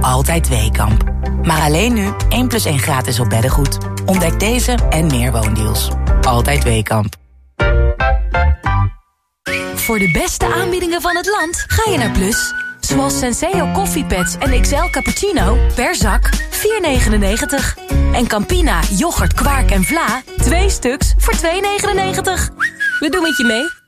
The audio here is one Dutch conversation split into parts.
altijd Weekamp. Maar alleen nu 1 plus 1 gratis op beddengoed. Ontdek deze en meer woondeals. Altijd Weekamp. Voor de beste aanbiedingen van het land ga je naar Plus. Zoals Senseo koffiepads en XL cappuccino per zak 4,99. En Campina, yoghurt, kwark en vla 2 stuks voor 2,99. We doen het je mee.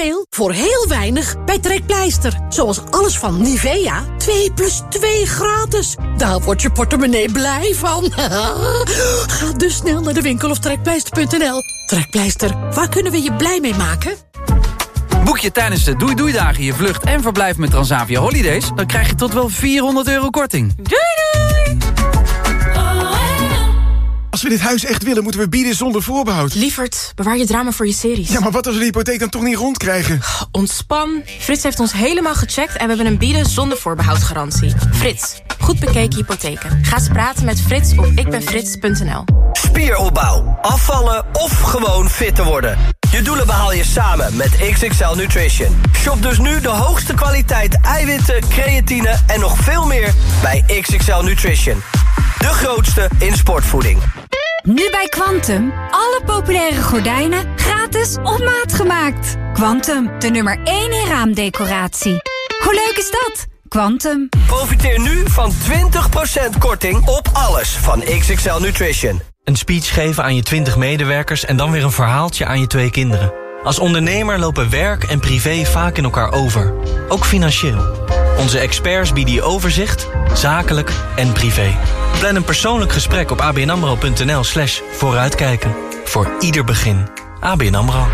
veel voor heel weinig bij Trekpleister. Zoals alles van Nivea. 2 plus 2 gratis. Daar wordt je portemonnee blij van. Ga dus snel naar de winkel of trekpleister.nl. Trekpleister, waar kunnen we je blij mee maken? Boek je tijdens de doei-doei-dagen je vlucht en verblijf met Transavia Holidays... dan krijg je tot wel 400 euro korting. Doei doei! Als we dit huis echt willen, moeten we bieden zonder voorbehoud. Lievert, bewaar je drama voor je series. Ja, maar wat als we de hypotheek dan toch niet rondkrijgen? Ontspan. Frits heeft ons helemaal gecheckt en we hebben een bieden zonder voorbehoud garantie. Frits, goed bekeken hypotheken. Ga eens praten met Frits op ikbenfrits.nl. Spieropbouw, afvallen of gewoon fit te worden. Je doelen behaal je samen met XXL Nutrition. Shop dus nu de hoogste kwaliteit eiwitten, creatine en nog veel meer bij XXL Nutrition. De grootste in sportvoeding. Nu bij Quantum. Alle populaire gordijnen gratis op maat gemaakt. Quantum, de nummer 1 in raamdecoratie. Hoe leuk is dat? Quantum. Profiteer nu van 20% korting op alles van XXL Nutrition. Een speech geven aan je 20 medewerkers en dan weer een verhaaltje aan je twee kinderen. Als ondernemer lopen werk en privé vaak in elkaar over. Ook financieel. Onze experts bieden je overzicht, zakelijk en privé. Plan een persoonlijk gesprek op abnamro.nl slash vooruitkijken. Voor ieder begin. ABN AMRO.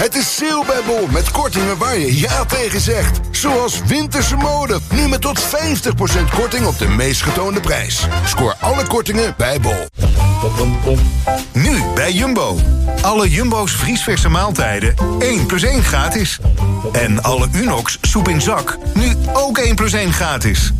Het is sale bij Bol met kortingen waar je ja tegen zegt. Zoals winterse mode. Nu met tot 50% korting op de meest getoonde prijs. Scoor alle kortingen bij Bol. Nu bij Jumbo. Alle Jumbo's vriesverse maaltijden 1 plus 1 gratis. En alle Unox soep in zak nu ook 1 plus 1 gratis.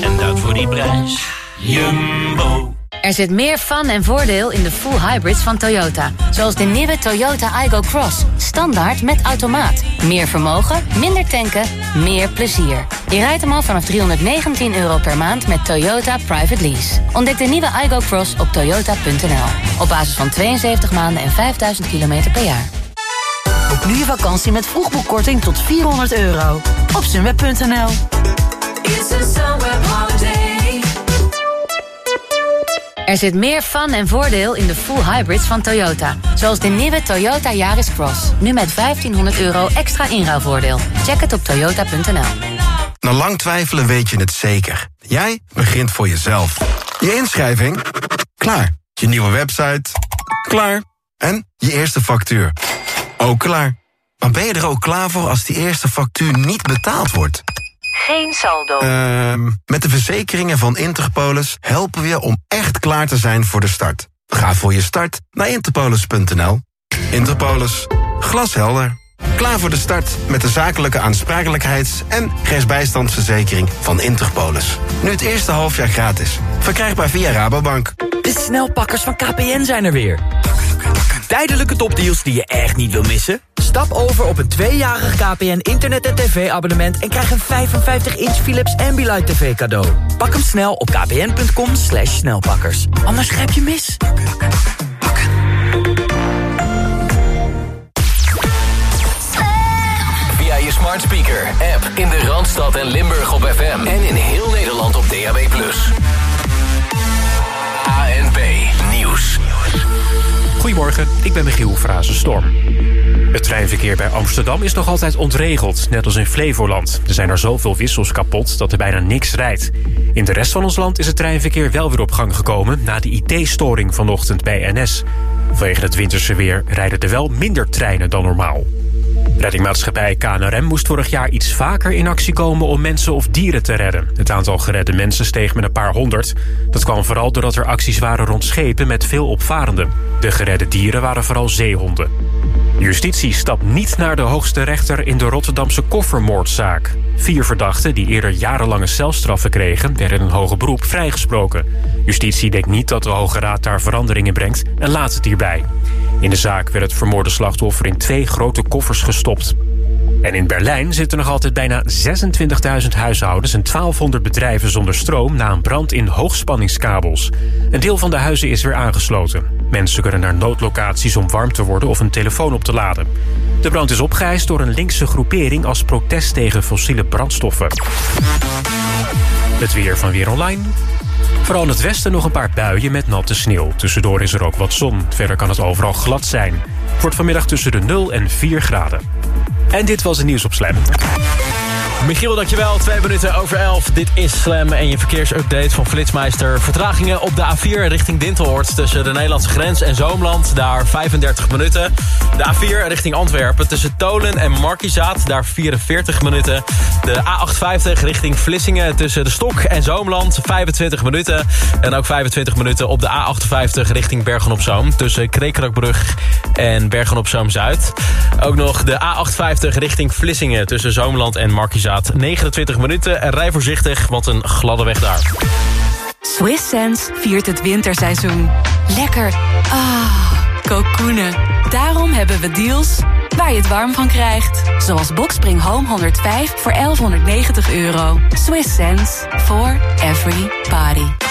En dat voor die prijs. Jumbo. Er zit meer fun en voordeel in de full hybrids van Toyota. Zoals de nieuwe Toyota Igo Cross. Standaard met automaat. Meer vermogen, minder tanken, meer plezier. Je rijdt hem al vanaf 319 euro per maand met Toyota Private Lease. Ontdek de nieuwe Igo Cross op toyota.nl. Op basis van 72 maanden en 5000 kilometer per jaar. Boek nu je vakantie met vroegboekkorting tot 400 euro. Op sunweb.nl Er zit meer fun en voordeel in de full hybrids van Toyota. Zoals de nieuwe Toyota Yaris Cross. Nu met 1500 euro extra inruilvoordeel. Check het op toyota.nl. Na lang twijfelen weet je het zeker. Jij begint voor jezelf. Je inschrijving? Klaar. Je nieuwe website? Klaar. En je eerste factuur? Ook klaar. Maar ben je er ook klaar voor als die eerste factuur niet betaald wordt? Geen saldo. Ehm met de verzekeringen van Interpolis helpen we je om echt klaar te zijn voor de start. Ga voor je start naar interpolis.nl. Interpolis. Glashelder. Klaar voor de start met de zakelijke aansprakelijkheids- en rechtsbijstandsverzekering van Interpolis. Nu het eerste halfjaar gratis. Verkrijgbaar via Rabobank. De snelpakkers van KPN zijn er weer. Tijdelijke topdeals die je echt niet wil missen? Stap over op een tweejarig KPN internet- en tv-abonnement... en krijg een 55-inch Philips Ambilight TV cadeau. Pak hem snel op kpn.com slash snelpakkers. Anders grijp je mis. Via je smart speaker, app in de Randstad en Limburg op FM. En in heel Nederland op DAB+. Goedemorgen, ik ben Michiel Frazenstorm. Het treinverkeer bij Amsterdam is nog altijd ontregeld, net als in Flevoland. Er zijn er zoveel wissels kapot dat er bijna niks rijdt. In de rest van ons land is het treinverkeer wel weer op gang gekomen... na de IT-storing vanochtend bij NS. Vanwege het winterse weer rijden er wel minder treinen dan normaal. Reddingmaatschappij KNRM moest vorig jaar iets vaker in actie komen om mensen of dieren te redden. Het aantal geredde mensen steeg met een paar honderd. Dat kwam vooral doordat er acties waren rond schepen met veel opvarenden. De geredde dieren waren vooral zeehonden. Justitie stapt niet naar de hoogste rechter in de Rotterdamse koffermoordzaak. Vier verdachten die eerder jarenlange celstraffen kregen... werden in een hoge beroep vrijgesproken. Justitie denkt niet dat de Hoge Raad daar veranderingen brengt... en laat het hierbij. In de zaak werd het vermoorde slachtoffer in twee grote koffers gestopt. En in Berlijn zitten nog altijd bijna 26.000 huishoudens... en 1200 bedrijven zonder stroom na een brand in hoogspanningskabels. Een deel van de huizen is weer aangesloten. Mensen kunnen naar noodlocaties om warm te worden of een telefoon op te laden. De brand is opgeëist door een linkse groepering als protest tegen fossiele brandstoffen. Het weer van Weer Online. Vooral in het westen nog een paar buien met natte sneeuw. Tussendoor is er ook wat zon. Verder kan het overal glad zijn. Het wordt vanmiddag tussen de 0 en 4 graden. En dit was het nieuws op Slam. Michiel, dankjewel. Twee minuten over elf. Dit is Slam en je verkeersupdate van Flitsmeister. Vertragingen op de A4 richting Dintelhoort... tussen de Nederlandse grens en Zoomland. Daar 35 minuten. De A4 richting Antwerpen tussen Tolen en Markizaat. Daar 44 minuten. De A850 richting Vlissingen tussen de Stok en Zoomland. 25 minuten. En ook 25 minuten op de A58 richting Bergen-op-Zoom. Tussen Krekerakbrug en Bergen-op-Zoom-Zuid. Ook nog de A850 richting Vlissingen tussen Zoomland en Markizaat. 29 minuten en rij voorzichtig, want een gladde weg daar. Swiss Sense viert het winterseizoen. Lekker. Ah, kokoenen. Daarom hebben we deals waar je het warm van krijgt. Zoals Boxspring Home 105 voor 1190 euro. Swiss Sense for every party.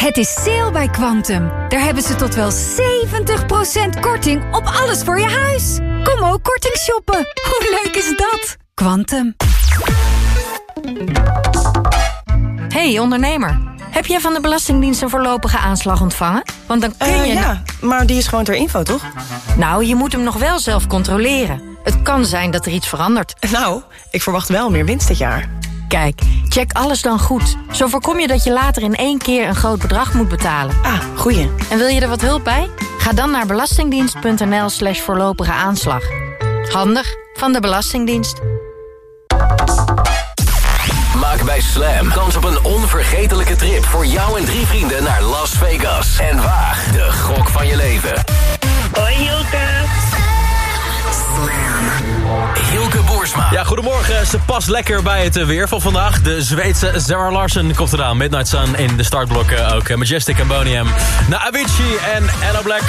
Het is sale bij Quantum. Daar hebben ze tot wel 70% korting op alles voor je huis. Kom ook korting shoppen. Hoe leuk is dat? Quantum. Hey ondernemer, heb jij van de Belastingdienst een voorlopige aanslag ontvangen? Want dan kun Eh, je... ja, maar die is gewoon ter info, toch? Nou, je moet hem nog wel zelf controleren. Het kan zijn dat er iets verandert. Nou, ik verwacht wel meer winst dit jaar. Kijk, check alles dan goed. Zo voorkom je dat je later in één keer een groot bedrag moet betalen. Ah, goeie. En wil je er wat hulp bij? Ga dan naar belastingdienst.nl slash voorlopige aanslag. Handig van de Belastingdienst. Maak bij Slam kans op een onvergetelijke trip voor jou en drie vrienden naar Las Vegas. En waag de gok van je leven. Hoi Hilke. Hilke Boersma. Ja, goedemorgen. Ze past lekker bij het eh, weer van vandaag. De Zweedse Sarah Larsen komt eraan. Midnight Sun in de startblokken ook. eh, Majestic en Bonium. Na Avicii en Ella Black.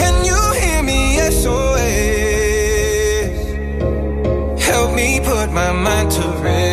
Can you hear me? SOS. Help me put my mind to rest.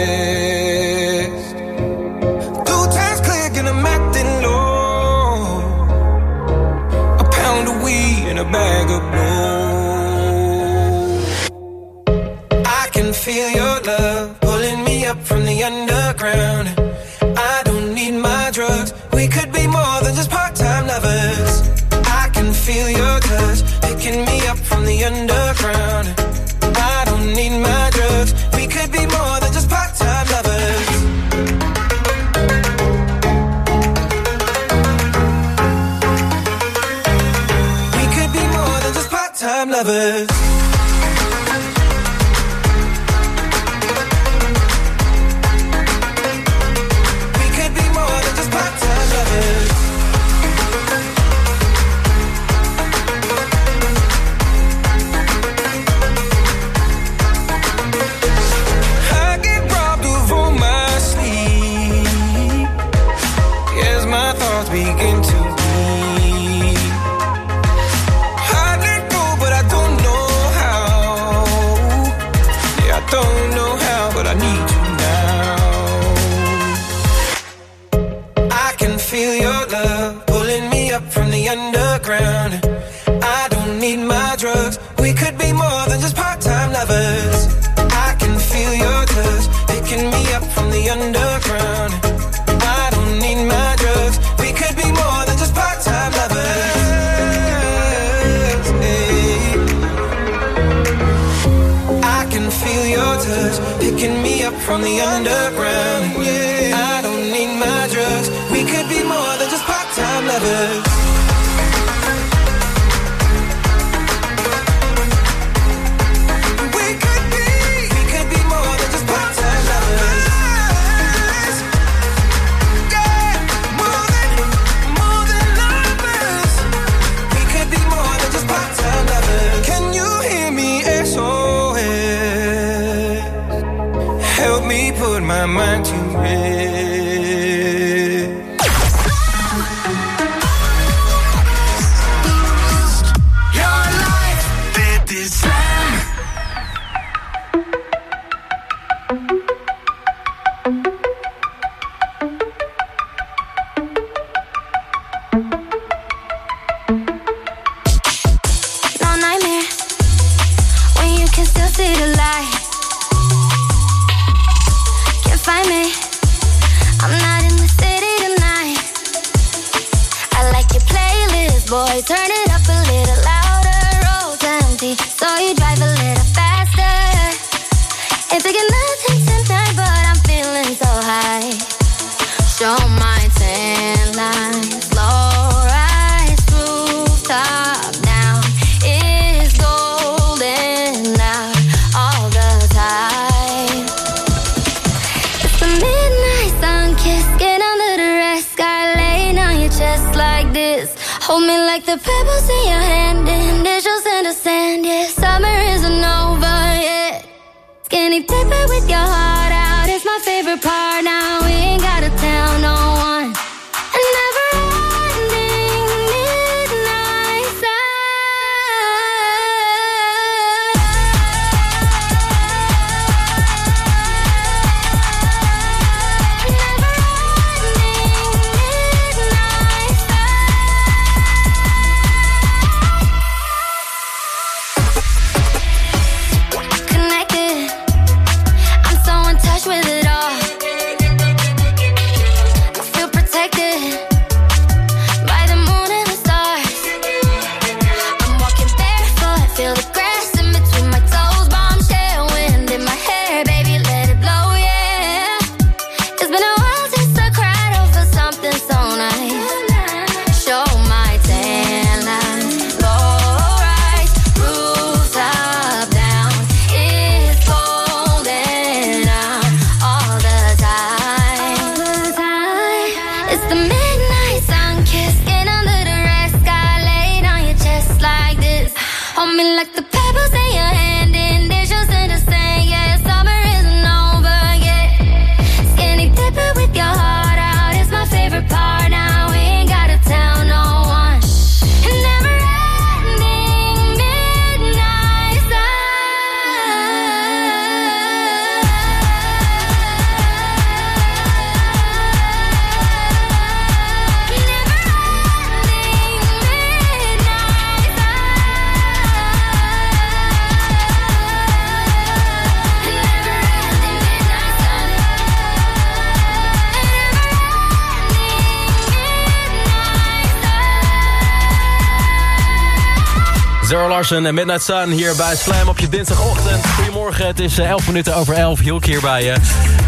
Larsen en Midnight Sun hier bij Slam op je dinsdagochtend. Goedemorgen, het is eh, 11 minuten over 11. Hielk hier bij je.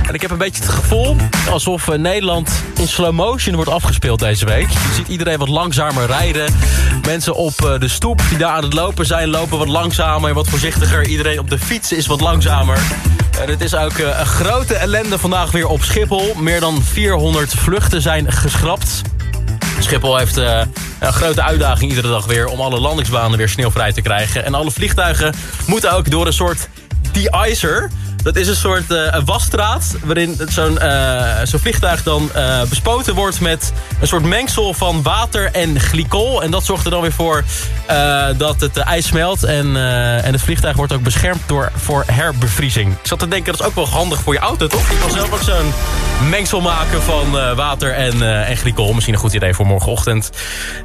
En ik heb een beetje het gevoel alsof eh, Nederland in slow motion wordt afgespeeld deze week. Je ziet iedereen wat langzamer rijden. Mensen op eh, de stoep die daar aan het lopen zijn, lopen wat langzamer, wat voorzichtiger. Iedereen op de fiets is wat langzamer. En het is ook eh, een grote ellende vandaag weer op Schiphol. Meer dan 400 vluchten zijn geschrapt. Schiphol heeft eh, een grote uitdaging iedere dag weer... om alle landingsbanen weer sneeuwvrij te krijgen. En alle vliegtuigen moeten ook door een soort de-icer... Dat is een soort eh, wasstraat waarin zo'n eh, zo'n vliegtuig dan eh, bespoten wordt met een soort mengsel van water en glycol. En dat zorgt er dan weer voor dat het ijs smelt en, en het vliegtuig wordt ook beschermd door, voor herbevriezing. Ik zat te denken, dat is ook wel handig voor je auto, toch? Je kan zelf ook zo'n mengsel maken van water en, en glycol. Misschien een goed idee voor morgenochtend.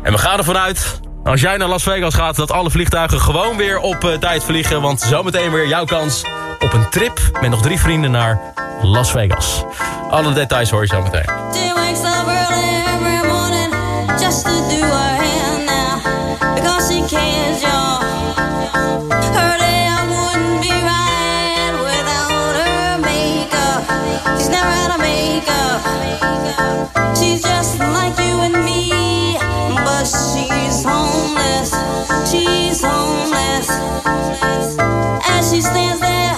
En we gaan ervan uit als jij naar Las Vegas gaat, dat alle vliegtuigen gewoon weer op eh, tijd vliegen. Want zometeen weer jouw kans op een trip met nog drie vrienden naar Las Vegas. Alle details hoor je zo meteen. never had a makeup. She's just like you and me, but she's homeless. She's homeless. As she stands there,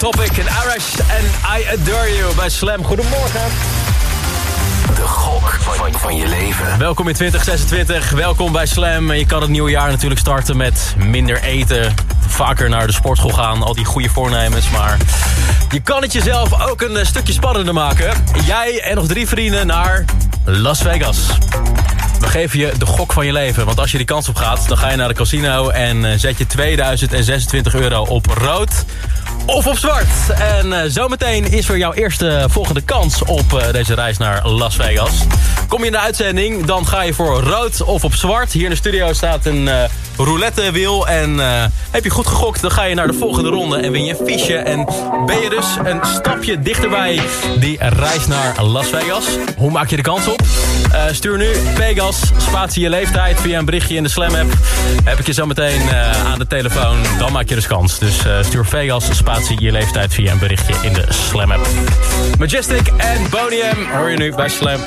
Topic en Arash en I Adore You bij Slam. Goedemorgen. De gok van, van je leven. Welkom in 2026, welkom bij Slam. Je kan het nieuwe jaar natuurlijk starten met minder eten, vaker naar de sportschool gaan, al die goede voornemens. Maar je kan het jezelf ook een eh, stukje spannender maken. Jij en nog drie vrienden naar Las Vegas. We geven je de gok van je leven. Want als je die kans op gaat, dan ga je naar de casino... en eh, zet je 2026 euro op rood of op zwart. En uh, zometeen is er jouw eerste volgende kans op uh, deze reis naar Las Vegas. Kom je in de uitzending, dan ga je voor rood of op zwart. Hier in de studio staat een uh, roulettewiel. En heb je goed gegokt, dan ga je naar de volgende ronde en win je een fiche. En ben je dus een stapje dichterbij die reis naar Las Vegas. Hoe maak je de kans op? stuur nu Vegas, spatie je leeftijd via een berichtje in de Slam app. Heb ik je zometeen aan de telefoon, dan maak je dus kans. Dus stuur Vegas, spatie je leeftijd via een berichtje in de Slam app. Majestic en Bonium hoor je nu bij Slam.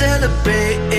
Celebrate.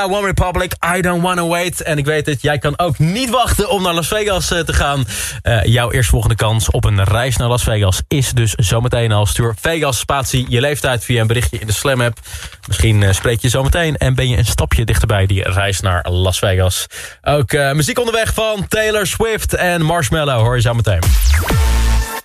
One Republic, I Don't Wanna Wait. En ik weet het, jij kan ook niet wachten om naar Las Vegas eh, te gaan. Eh, jouw eerstvolgende kans op een reis naar Las Vegas is dus zometeen al. Stuur Vegas spatie je leeftijd via een berichtje in de Slam app. Misschien eh, spreek je zometeen en ben je een stapje dichterbij die reis naar Las Vegas. Ook muziek onderweg van Taylor Swift en Marshmallow hoor je zo meteen.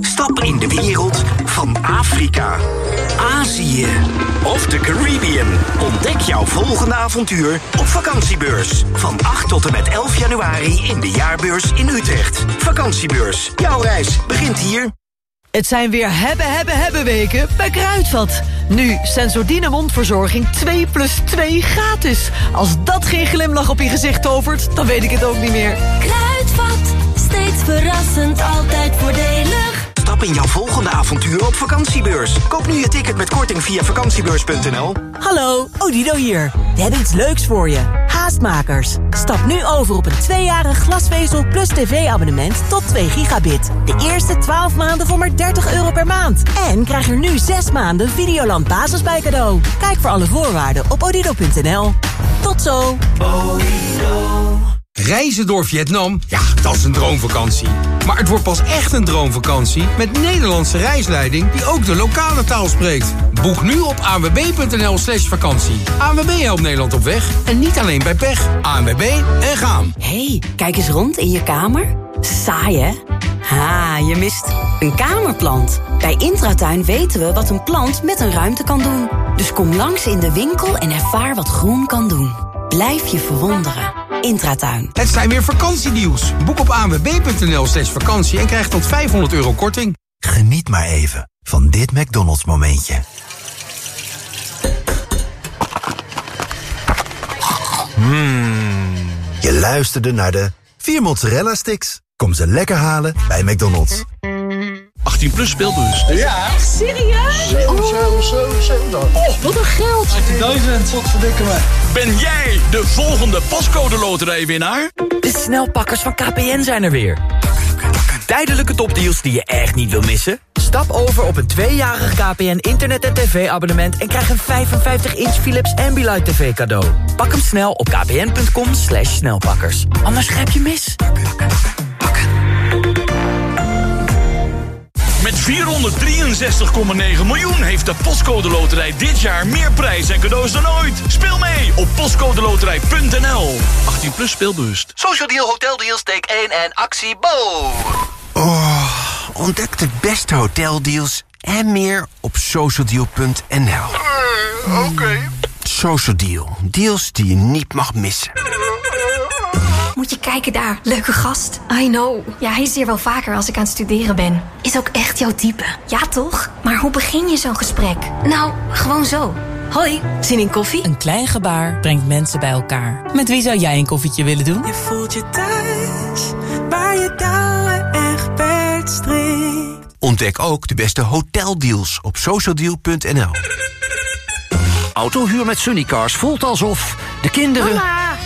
Stap in de wereld van Afrika, Azië of de Caribbean. Ontdek jouw volgende avontuur op vakantiebeurs. Van 8 tot en met 11 januari in de jaarbeurs in Utrecht. Vakantiebeurs. Jouw reis begint hier. Het zijn weer hebben, hebben, hebben weken bij Kruidvat. Nu Sensordine mondverzorging 2 plus 2 gratis. Als dat geen glimlach op je gezicht tovert, dan weet ik het ook niet meer. Kruidvat, steeds verrassend, altijd voordelig. Stap in jouw volgende avontuur op vakantiebeurs. Koop nu je ticket met korting via vakantiebeurs.nl. Hallo, Odido hier. We hebben iets leuks voor je. Haastmakers. Stap nu over op een tweejarig glasvezel plus tv-abonnement tot 2 gigabit. De eerste 12 maanden voor maar 30 euro per maand. En krijg er nu 6 maanden Videoland Basis bij cadeau. Kijk voor alle voorwaarden op odido.nl. Tot zo. Reizen door Vietnam? Ja, dat is een droomvakantie. Maar het wordt pas echt een droomvakantie met Nederlandse reisleiding die ook de lokale taal spreekt. Boek nu op anwb.nl slash vakantie. ANWB helpt Nederland op weg en niet alleen bij pech. ANWB en gaan. hey, kijk eens rond in je kamer. Saai, hè? Ha, je mist een kamerplant. Bij Intratuin weten we wat een plant met een ruimte kan doen. Dus kom langs in de winkel en ervaar wat groen kan doen. Blijf je verwonderen. Intratuin. Het zijn weer vakantiedeals. Boek op anwb.nl slash vakantie en krijg tot 500 euro korting. Geniet maar even van dit McDonald's momentje. Mmm. Je luisterde naar de vier mozzarella sticks. Kom ze lekker halen bij McDonald's. 18 plus speelbus. Ja. Echt serieus? 7, 7, 7, 7. Oh, wat een geld. 18.000. Wat verdikken me. Ben jij de volgende postcode loterijwinnaar? De snelpakkers van KPN zijn er weer. Tijdelijke topdeals die je echt niet wil missen? Stap over op een tweejarig KPN internet- en tv-abonnement... en krijg een 55-inch Philips Ambilight TV cadeau. Pak hem snel op kpn.com slash snelpakkers. Anders grijp je mis. Met 463,9 miljoen heeft de Postcode Loterij dit jaar meer prijs en cadeaus dan ooit. Speel mee op postcodeloterij.nl. 18 plus speelbewust. Social Deal Hotel Deals take 1 en actie Bo. Oh, ontdek de beste hoteldeals en meer op socialdeal.nl. Oké. Social Deal, deals die je niet mag missen. Moet je kijken daar, leuke gast. I know. Ja, hij is hier wel vaker als ik aan het studeren ben. Is ook echt jouw type. Ja, toch? Maar hoe begin je zo'n gesprek? Nou, gewoon zo. Hoi, zin in koffie? Een klein gebaar brengt mensen bij elkaar. Met wie zou jij een koffietje willen doen? Je voelt je thuis, waar je touwen echt strikt. Ontdek ook de beste hoteldeals op socialdeal.nl. Autohuur met Sunnycars voelt alsof de kinderen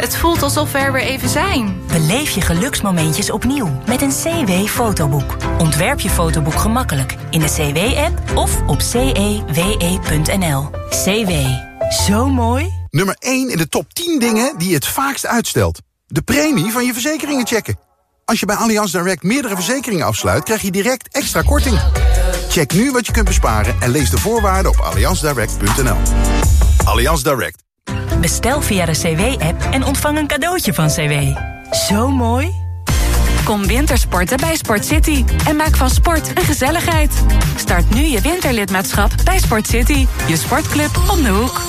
Het voelt alsof we er weer even zijn. Beleef je geluksmomentjes opnieuw met een CW-fotoboek. Ontwerp je fotoboek gemakkelijk in de CW-app of op cewe.nl. CW. Zo mooi. Nummer 1 in de top 10 dingen die je het vaakst uitstelt. De premie van je verzekeringen checken. Als je bij Allianz Direct meerdere verzekeringen afsluit... krijg je direct extra korting. Check nu wat je kunt besparen en lees de voorwaarden op allianzdirect.nl. Allianz Direct. Bestel via de CW-app en ontvang een cadeautje van CW. Zo mooi. Kom wintersporten bij Sport City en maak van sport een gezelligheid. Start nu je winterlidmaatschap bij Sport City, je sportclub om de hoek.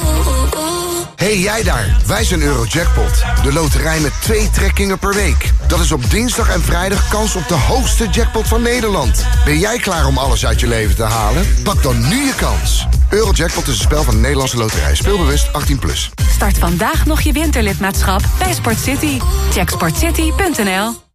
Hey jij daar, wij zijn Eurojackpot. De loterij met twee trekkingen per week. Dat is op dinsdag en vrijdag kans op de hoogste jackpot van Nederland. Ben jij klaar om alles uit je leven te halen? Pak dan nu je kans. Eurojackpot is een spel van de Nederlandse loterij. Speelbewust 18+. Plus. Start vandaag nog je winterlidmaatschap bij Sport City. Check sportcity.nl.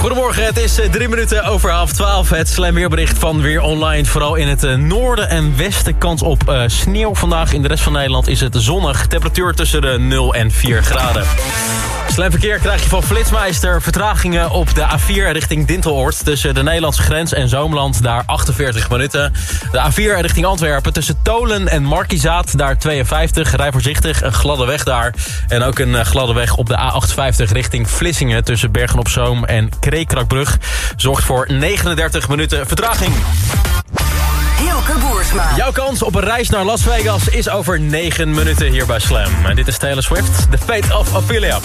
Goedemorgen, het is eh, drie minuten over half twaalf. Het slamweerbericht van Weer Online. Vooral in het eh, noorden en westen kans op uh, sneeuw vandaag. In de rest van Nederland is het zonnig. Temperatuur tussen de 0 en 4 graden. Slijmverkeer krijg je van Flitsmeister. Vertragingen op de A4 richting Dinteloord. Tussen de Nederlandse grens en Zoomland. Daar 48 minuten. De A4 richting Antwerpen. Tussen Tolen en Markizaat. Daar 52. Rij voorzichtig. Een gladde weg daar. En ook een gladde weg op de A58 richting Vlissingen. Tussen Bergen-op-Zoom en Kreekrakbrug. Zorgt voor 39 minuten vertraging. Hilke Boersma. Jouw kans op een reis naar Las Vegas is over 9 minuten hier bij Slam. En dit is Taylor Swift, The Fate of Ophelia.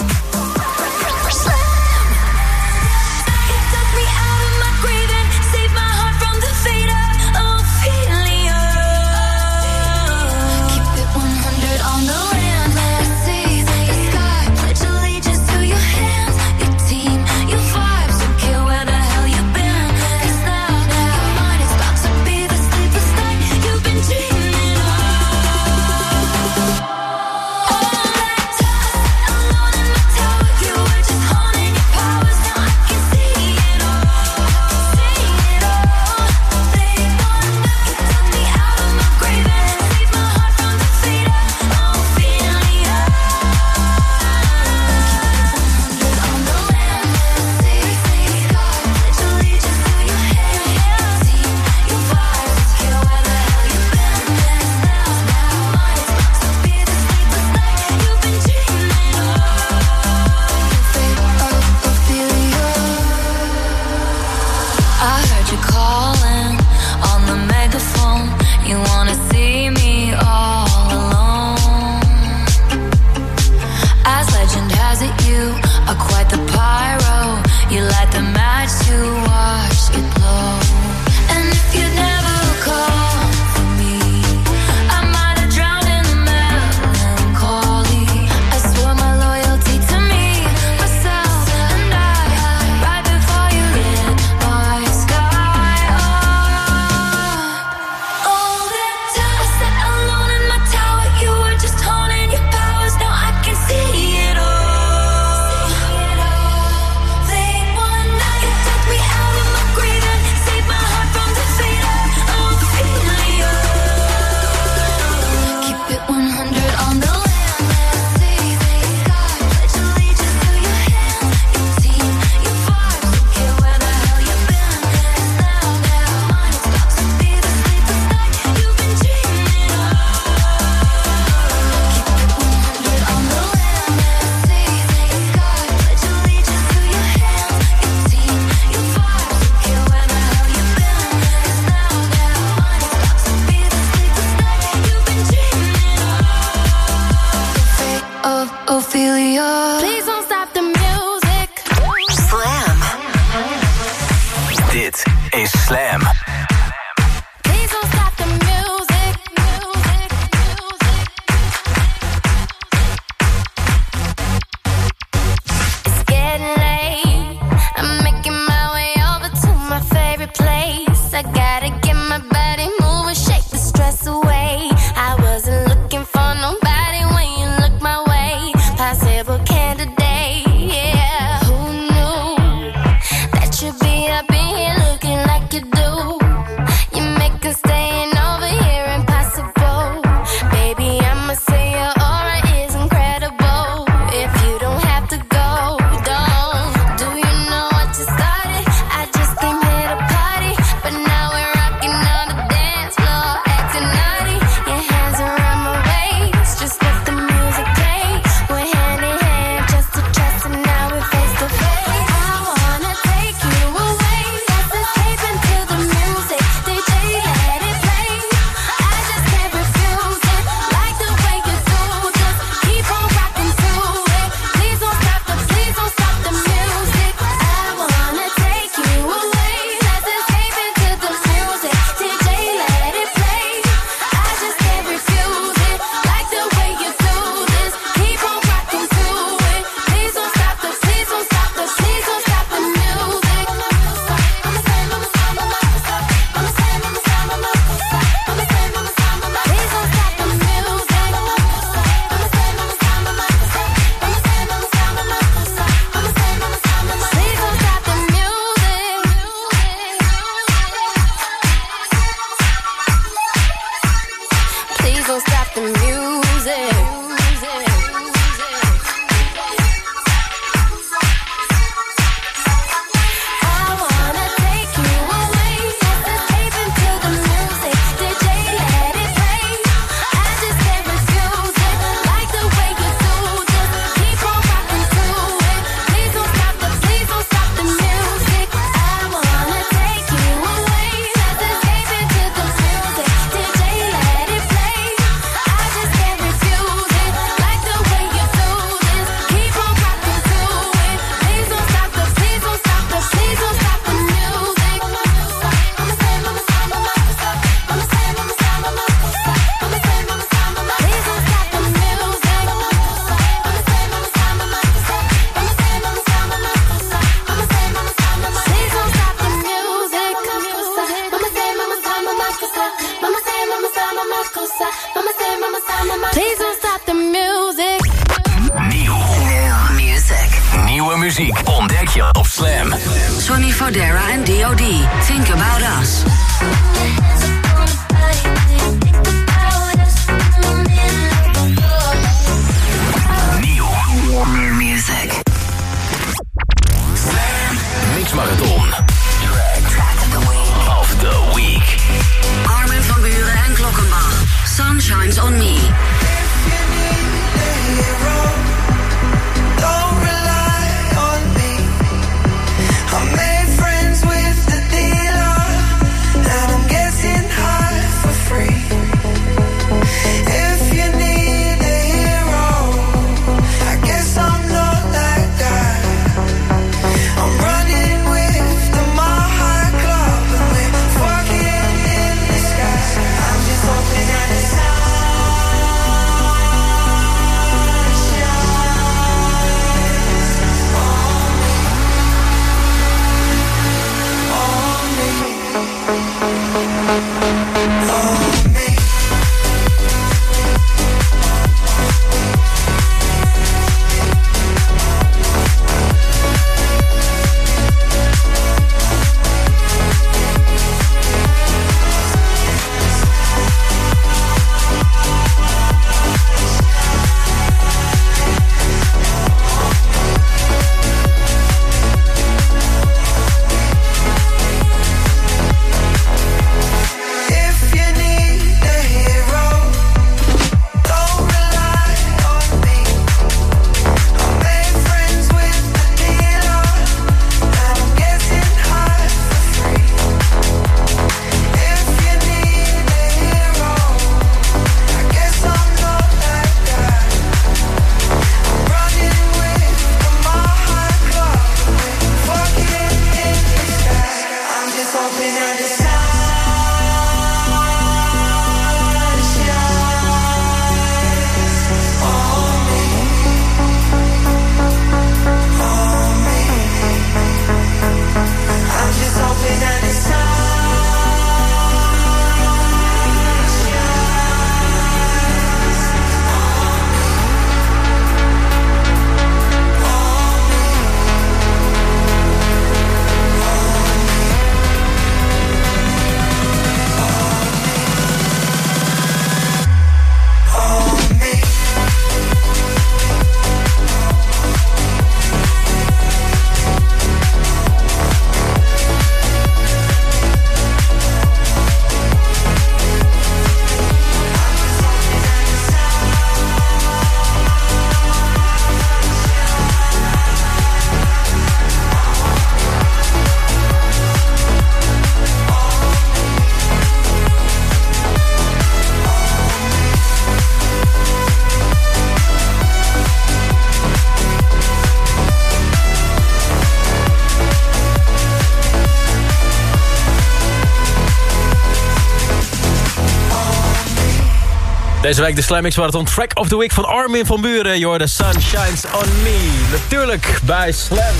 Deze week de Slam Mix Marathon Track of the Week van Armin van Buren. Your The Sun Shines On Me. Natuurlijk bij Slam.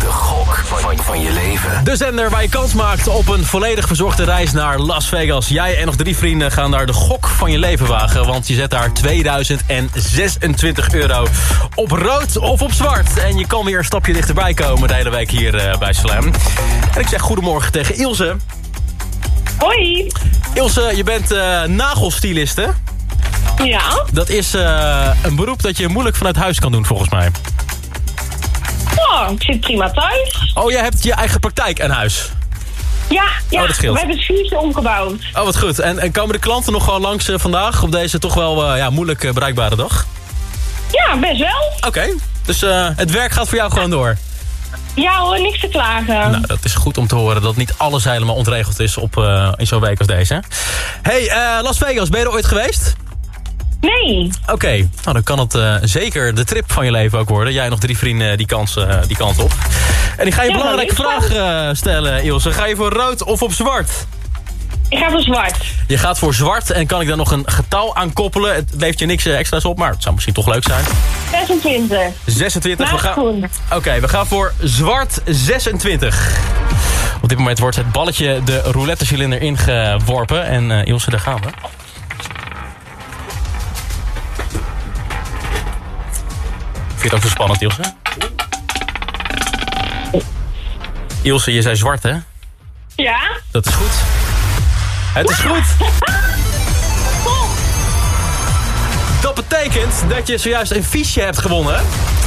De gok van, van je leven. De zender waar je kans maakt op een volledig verzorgde reis naar Las Vegas. Jij en nog drie vrienden gaan daar de gok van je leven wagen. Want je zet daar 2026 euro op rood of op zwart. En je kan weer een stapje dichterbij komen de hele week hier eh, bij Slam. En ik zeg goedemorgen tegen Ilse. Hoi. Ilse, je bent eh nagelstyliste. Ja. Dat is eh, een beroep dat je moeilijk vanuit huis kan doen volgens mij. Oh, ik zit prima thuis. Oh, jij hebt je eigen praktijk aan huis. Ja, ja. Oh, dat scheelt. we hebben het vuurtje omgebouwd. Oh, wat goed. En, en komen de klanten nog gewoon langs eh, vandaag op deze toch wel ja, moeilijk bereikbare dag? Ja, best wel. Oké, dus het werk gaat voor jou gewoon door. Ja hoor, niks te klagen. Nou, dat is goed om te horen dat niet alles helemaal ontregeld is op, eh, in zo'n week als deze. hey, eh, Las Vegas, ben je er ooit geweest? Nee. Oké, nou dan kan het eh, zeker de trip van je leven ook worden. Jij en nog drie vrienden die, kans, die kant op. En ik ga je een Ja, belangrijke vraag stellen, Ilse. Ga je voor rood of op zwart? Ik ga voor zwart. Je gaat voor zwart en kan ik daar nog een getal aan koppelen? Het leeft je niks eh, extra's op, maar het zou misschien toch leuk zijn. 26. 26. We gaan... Oké, we gaan voor zwart 26. Op dit moment wordt het balletje de roulettecilinder ingeworpen. En uh, Ilse, daar gaan we. Vind je het ook zo spannend, Ilse? Ilse, je zei zwart, hè? Ja. Dat is goed. Het is goed. Dat betekent dat je zojuist een fiche hebt gewonnen.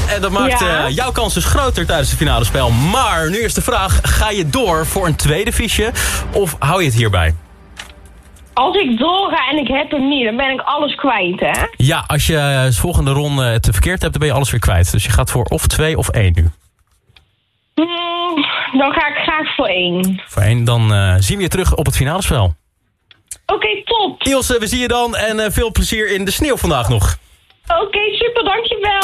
En dat maakt Ja. eh, jouw kans dus groter tijdens het finale spel. Maar nu is de vraag, ga je door voor een tweede fiche of hou je het hierbij? Als ik doorga en ik heb hem niet, dan ben ik alles kwijt, hè? Ja, als je eh, de volgende ronde het verkeerd hebt, dan ben je alles weer kwijt. Dus je gaat voor of twee of één nu. Hmm, dan ga ik graag voor één. Voor één, dan eh, zien we je terug op het finale spel. Oké, top. Ilse, we zien je dan en eh, veel plezier in de sneeuw vandaag nog. Oké, super, dankjewel.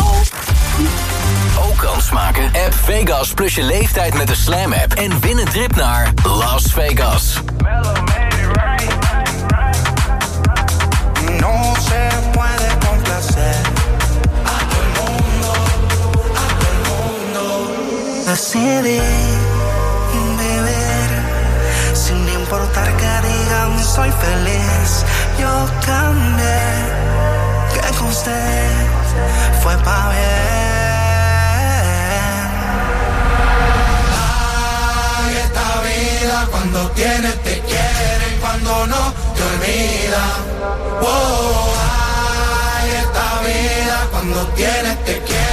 Ook kans maken? App Vegas plus je leeftijd met de Slam app. En win een trip naar Las Vegas. No se puede complacer a todo el mundo, a todo el mundo. Decidí importar que digan soy feliz. Yo cambié, que con usted fue pa' bien. Ay, esta vida cuando tienes te quieren, cuando no te olvidan. Oh, ay, esta vida cuando tienes te quieren,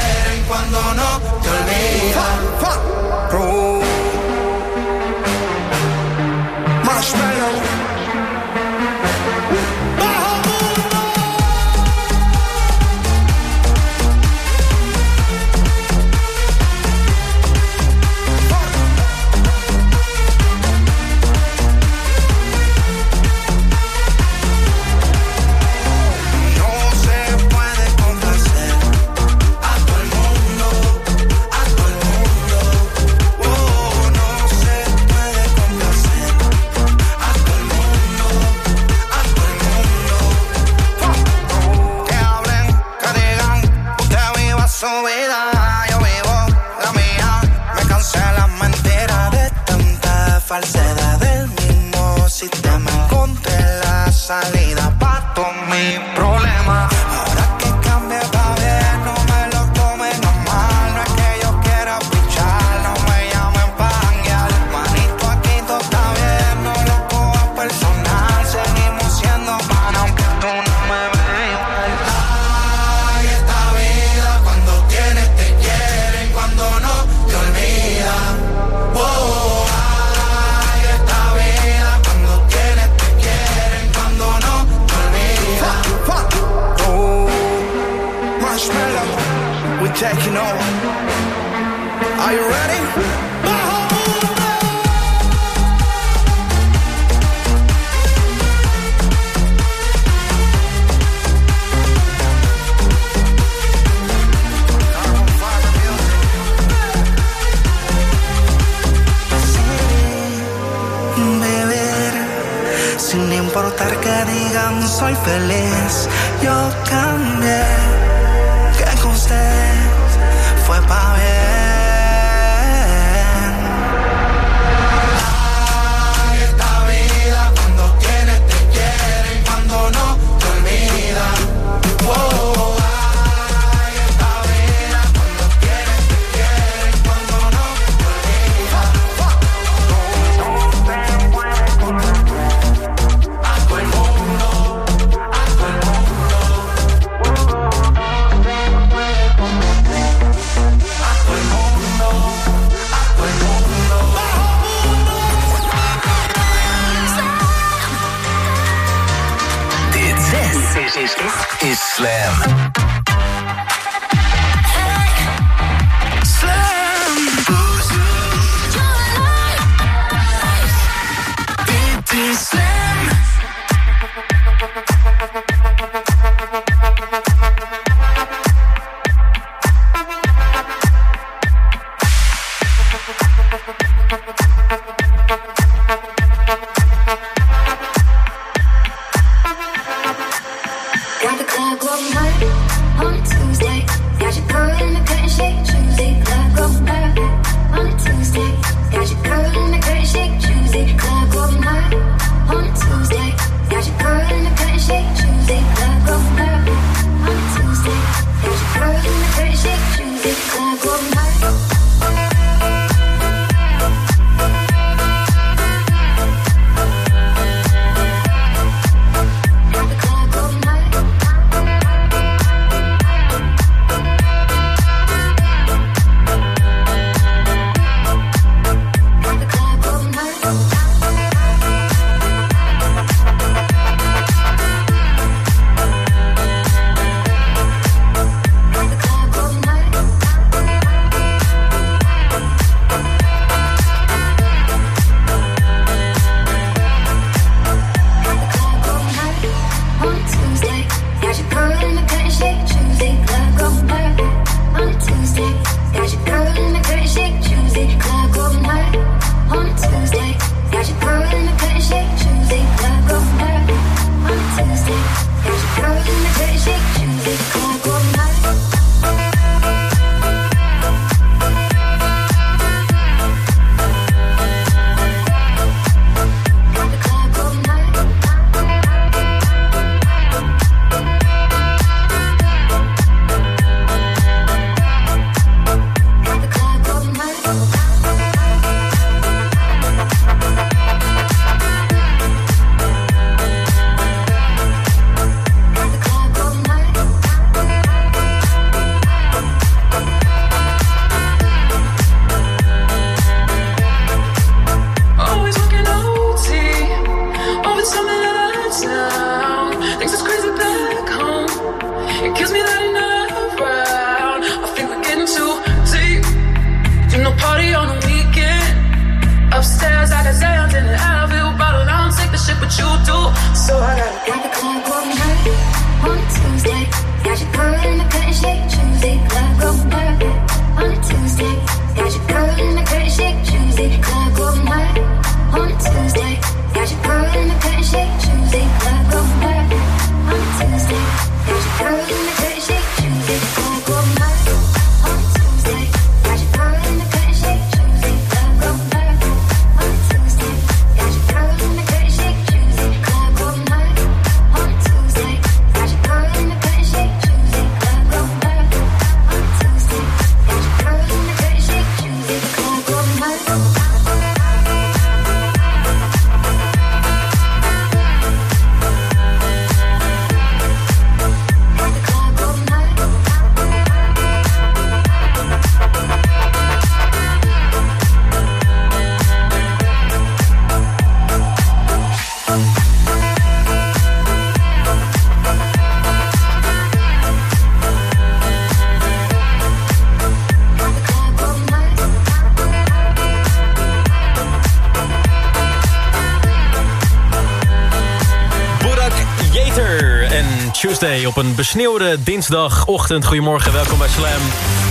sin importar que digan soy feliz. Yo cambié, que con usted fue pa' bien. Slam. Besneeuwde dinsdagochtend. Goedemorgen, welkom bij Slam.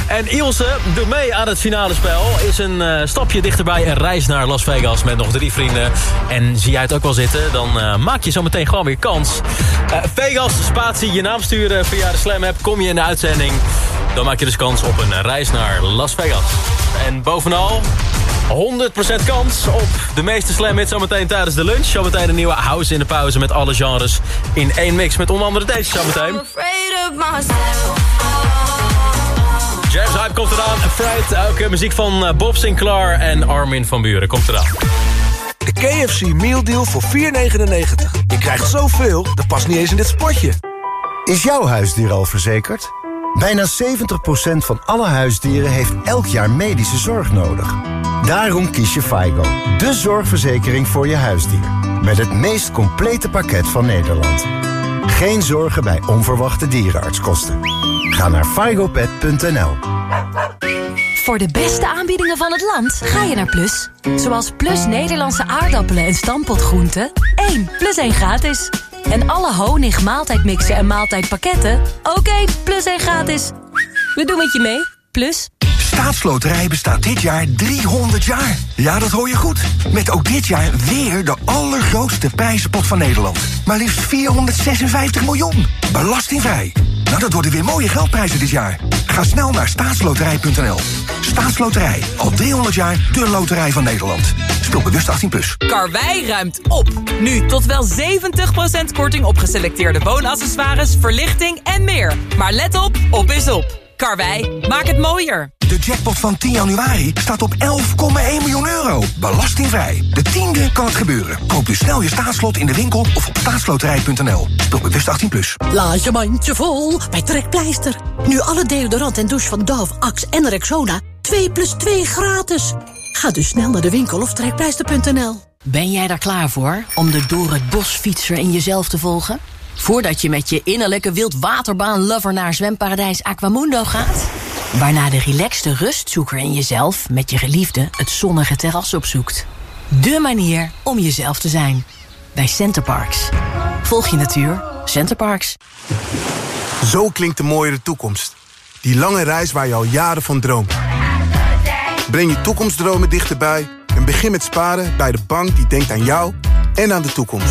En Ilse doet mee aan het finale spel. Is een eh, stapje dichterbij een reis naar Las Vegas met nog drie vrienden. En zie jij het ook wel zitten, dan eh, maak je zo meteen gewoon weer kans. Eh, Vegas, spatie, je naam sturen via de Slam app. Kom je in de uitzending, dan maak je dus kans op een reis naar Las Vegas. En bovenal 100% kans op de meeste slam hits zometeen tijdens de lunch. Zometeen een nieuwe house in de pauze met alle genres in één mix. Met onder andere deze zometeen. Afraid of myself. James Hype komt eraan. Afraid, ook eh, muziek van eh, Bob Sinclair en Armin van Buren. Komt eraan. De KFC Meal Deal voor 4,99. Je krijgt zoveel, dat past niet eens in dit spotje. Is jouw huisdier al verzekerd? Bijna 70% van alle huisdieren heeft elk jaar medische zorg nodig. Daarom kies je FIGO, de zorgverzekering voor je huisdier. Met het meest complete pakket van Nederland. Geen zorgen bij onverwachte dierenartskosten. Ga naar figopet.nl. Voor de beste aanbiedingen van het land ga je naar Plus. Zoals Plus Nederlandse aardappelen en stampotgroenten. 1 plus 1 gratis. En alle honig, maaltijdmixen en maaltijdpakketten. Ook 1 plus 1 gratis. We doen het je mee. Plus. Staatsloterij bestaat dit jaar 300 jaar. Ja, dat hoor je goed. Met ook dit jaar weer de allergrootste prijzenpot van Nederland. Maar liefst 456 miljoen. Belastingvrij. Nou, dat worden weer mooie geldprijzen dit jaar. Ga snel naar staatsloterij.nl. Staatsloterij. Al 300 jaar de loterij van Nederland. Speel bewust 18+. Plus. Karwei ruimt op. Nu tot wel 70% korting op geselecteerde woonaccessoires, verlichting en meer. Maar let op, op is op. Karwei, maak het mooier. De jackpot van 10 januari staat op 11,1 miljoen euro. Belastingvrij. De tiende kan het gebeuren. Koop dus snel je staatslot in de winkel of op staatsloterij.nl. Speel bewust 18+. Plus. Laat je mandje vol bij Trekpleister. Nu alle deodorant en douche van Dove, Axe en Rexona 2 plus 2 gratis. Ga dus snel naar de winkel of trekpleister.nl. Ben jij daar klaar voor om de door het bos fietser in jezelf te volgen? Voordat je met je innerlijke wildwaterbaan-lover naar zwemparadijs Aquamundo gaat? Waarna de relaxte rustzoeker in jezelf met je geliefde het zonnige terras opzoekt. De manier om jezelf te zijn. Bij Centerparks. Volg je natuur. Centerparks. Zo klinkt de mooiere toekomst. Die lange reis waar je al jaren van droomt. Breng je toekomstdromen dichterbij en begin met sparen bij de bank die denkt aan jou en aan de toekomst.